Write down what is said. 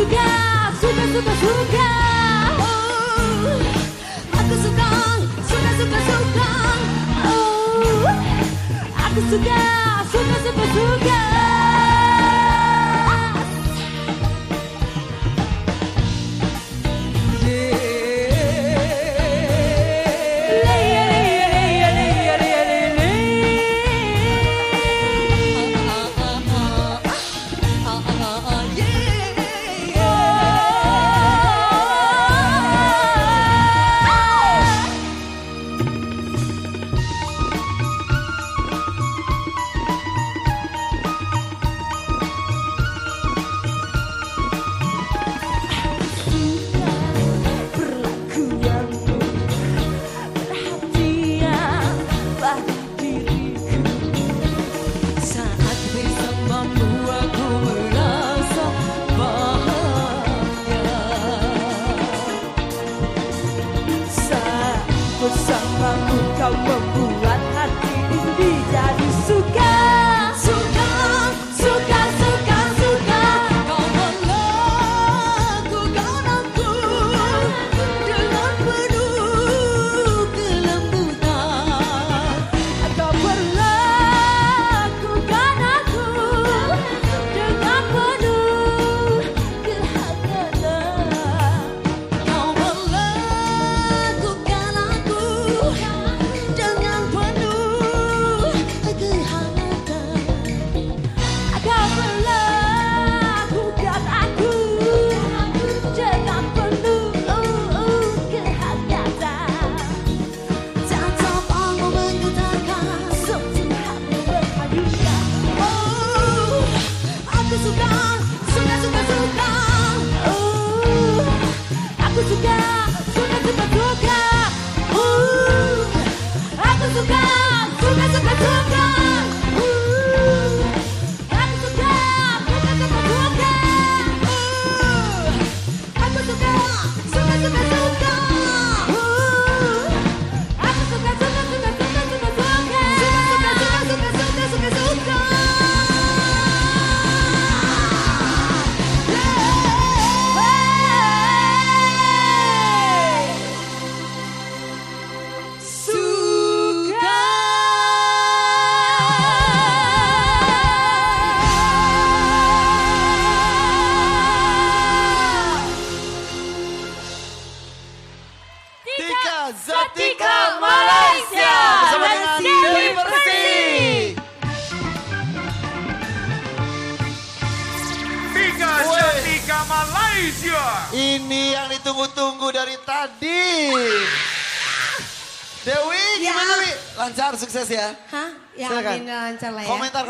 suka suka suka oh, Aku suka suka suka suka. Oh, Aku suka suka suka suka Bersamamu kau membuat suka, suka, suka, suka. Oh, aku suka, suka, suka, suka. Oh, aku suka, suka, suka, suka Zatika Malaysia bersama dengan Dewi Persik. Tiga Woi. Jatika Malaysia. Ini yang ditunggu-tunggu dari tadi. Dewi gimana Wi? Lancar sukses ya. Hah? Ya Silakan. amin lancar lah ya. Komentar